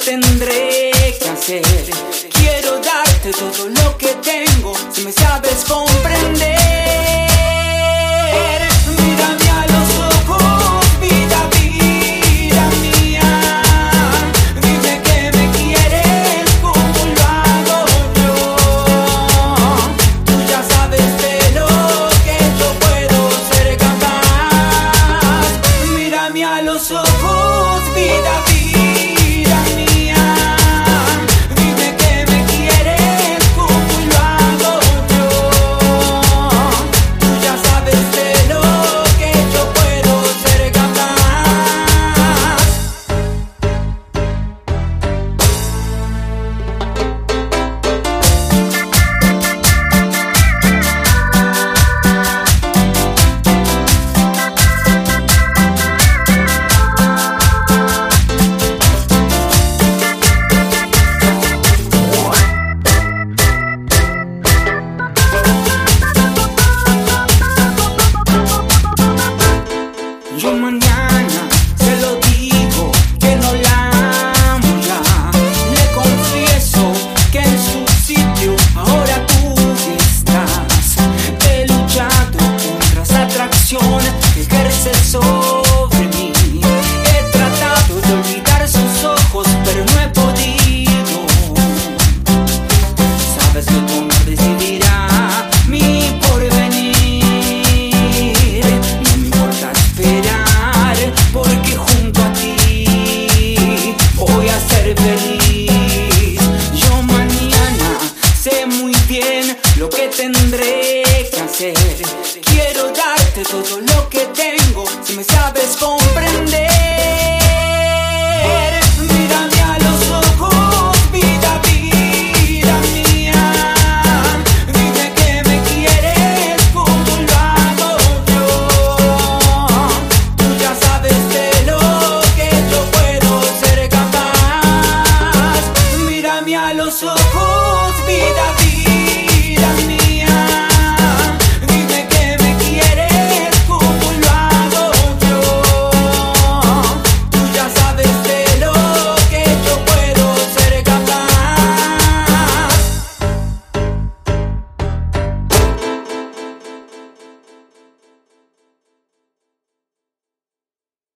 tendré que hacer. yo mañana se lo digo que no la amo ya. Le confieso que en su sitio ahora tú estás. He luchado contra esa atracción que ejerce. darte todo lo que tengo. Si me sabes con